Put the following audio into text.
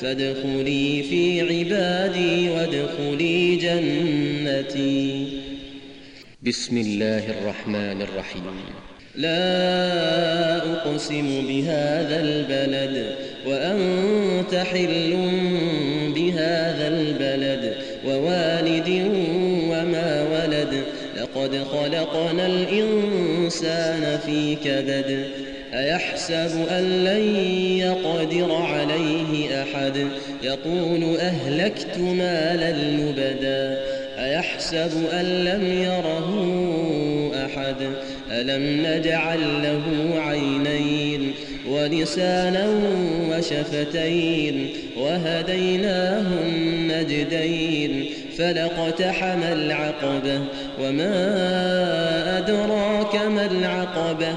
فادخلي في عبادي وادخلي جنتي. بسم الله الرحمن الرحيم. لا أقسم بهذا البلد وأنت حل بهذا البلد ووالد وما ولد. لقد خلقنا الإنسان في كبد أيحسب أن لن يقدر عليه أحد؟ يقول أهلكت مالا لبدا. أيحسب أن لم يره أحد؟ ألم نجعل له عينين ولسانا وشفتين وهديناه النجدين فلقتحم العقبة. وما أدراك ما العقبة؟